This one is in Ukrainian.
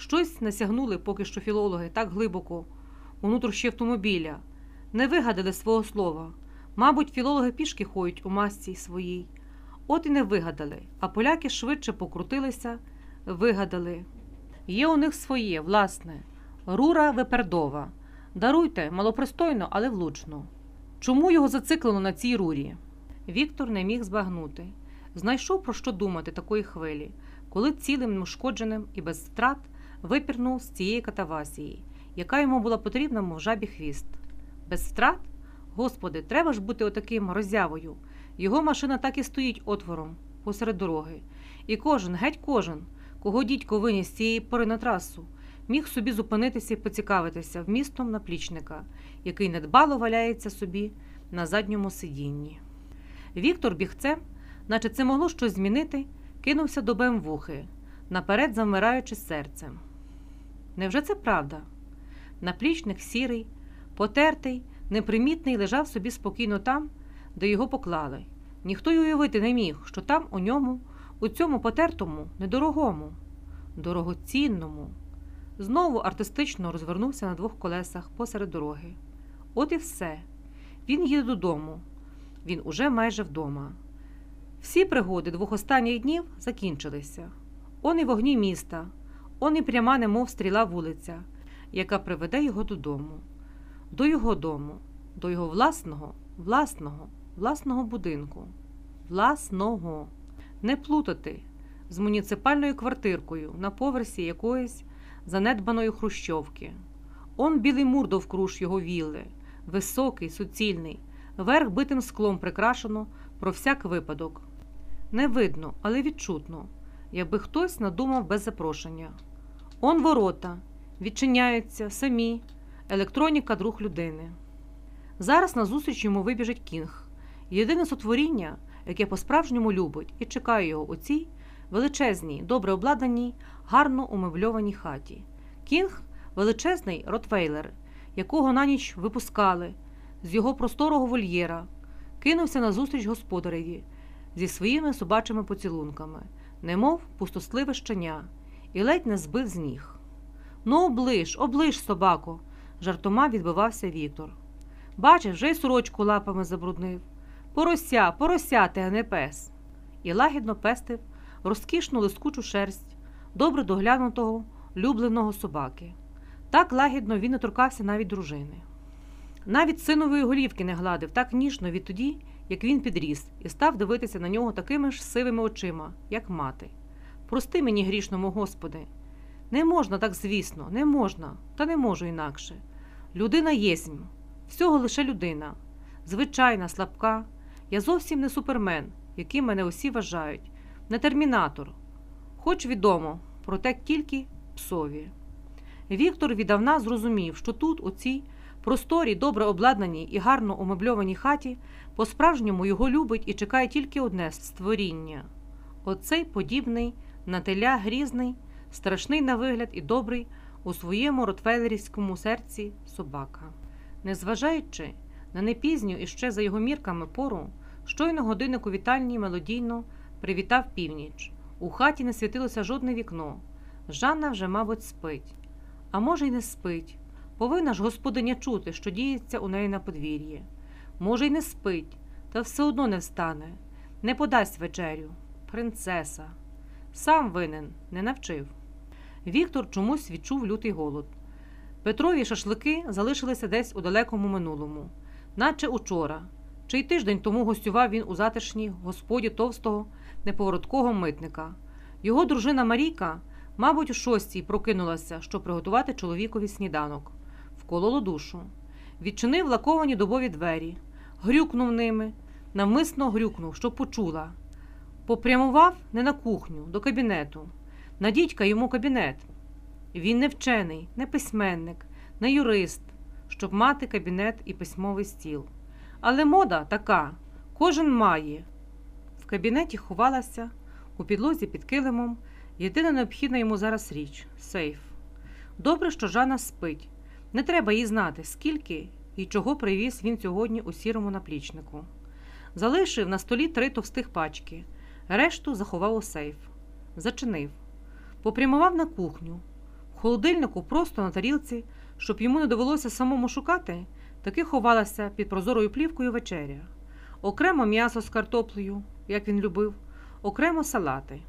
Щось насягнули поки що філологи так глибоко у нутрощі автомобіля, не вигадали свого слова. Мабуть, філологи пішки ходять у масці своїй. От і не вигадали, а поляки швидше покрутилися, вигадали. Є у них своє, власне, рура випердова. Даруйте, малопристойно, але влучно. Чому його зациклено на цій рурі? Віктор не міг збагнути. Знайшов про що думати такої хвилі, коли цілим неушкодженим і без втрат випірнув з цієї катавасії, яка йому була потрібна, мов жабі хвіст. Без втрат? Господи, треба ж бути отаким роззявою. Його машина так і стоїть отвором посеред дороги. І кожен, геть кожен, кого дідько виніс з цієї пори на трасу, міг собі зупинитися і поцікавитися вмістом наплічника, який недбало валяється собі на задньому сидінні. Віктор бігцем, наче це могло щось змінити, кинувся до Бемвухи, наперед завмираючи серцем. Невже це правда? Наплічник сірий, потертий, непримітний лежав собі спокійно там, де його поклали. Ніхто й уявити не міг, що там у ньому, у цьому потертому, недорогому, дорогоцінному. Знову артистично розвернувся на двох колесах посеред дороги. От і все. Він їде додому. Він уже майже вдома. Всі пригоди двох останніх днів закінчилися. Он і вогні міста, он і пряма, немов стріла вулиця, яка приведе його додому, до його дому, до його власного, власного, власного будинку, власного, не плутати з муніципальною квартиркою на поверсі якоїсь занедбаної хрущовки. Он білий мур довкруж його вілли, високий, суцільний, верх битим склом прикрашено про всяк випадок. Не видно, але відчутно, якби хтось надумав без запрошення. Он ворота, відчиняються самі, електроніка друг людини. Зараз назустріч йому вибіжить кінг, єдине сотворіння, яке по-справжньому любить і чекає його у цій величезній, добре обладнаній, гарно умебльованій хаті. Кінг величезний ротвейлер, якого на ніч випускали з його просторого вольєра, кинувся назустріч господареві зі своїми собачими поцілунками, немов пустосливе щеня, і ледь не збив з ніг. Ну, оближ, оближ, собако, жартома відбивався Віктор. Бачиш, вже й сорочку лапами забруднив. Порося, порося, ти, а не пес. І лагідно пестив розкішну лискучу шерсть, добре доглянутого, любленого собаки. Так лагідно він не торкався навіть дружини. Навіть синової голівки не гладив так ніжно відтоді, як він підріс, і став дивитися на нього такими ж сивими очима, як мати. Прости мені грішному, Господи. Не можна так, звісно, не можна, та не можу інакше. Людина єсмь, всього лише людина, звичайна, слабка. Я зовсім не супермен, яким мене усі вважають, не термінатор, хоч відомо, проте тільки псові. Віктор віддавна зрозумів, що тут, у цій просторій, добре обладнаній і гарно умебльованій хаті, по-справжньому його любить і чекає тільки одне створіння оцей подібний на теля грізний, страшний на вигляд і добрий у своєму ротвейлерівському серці собака. Незважаючи на непізню і ще за його мірками пору, щойно годинник у вітальні мелодійно привітав північ. У хаті не світилося жодне вікно. Жанна вже, мабуть, спить. А може, й не спить. Повинна ж господиня чути, що діється у неї на подвір'ї. Може, й не спить, та все одно не встане, не подасть вечерю. Принцеса. Сам винен, не навчив. Віктор чомусь відчув лютий голод. Петрові шашлики залишилися десь у далекому минулому, наче учора, чи й тиждень тому гостював він у затишній господі товстого, неповороткого митника. Його дружина Марійка, мабуть, у шостій прокинулася, щоб приготувати чоловікові сніданок, вкололо душу, відчинив лаковані дубові двері, грюкнув ними, навмисно грюкнув, щоб почула. Попрямував не на кухню, до кабінету. На дідька йому кабінет. Він не вчений, не письменник, не юрист, щоб мати кабінет і письмовий стіл. Але мода така, кожен має. В кабінеті ховалася, у підлозі під килимом, єдина необхідна йому зараз річ сейф. Добре, що Жанна спить. Не треба їй знати, скільки і чого привіз він сьогодні у сірому наплічнику. Залишив на столі три товстих пачки, решту заховав у сейф, зачинив, попрямував на кухню. в холодильнику просто на тарілці, щоб йому не довелося самому шукати, таки ховалася під прозорою плівкою вечеря. Окремо м'ясо з картоплею, як він любив, окремо салати.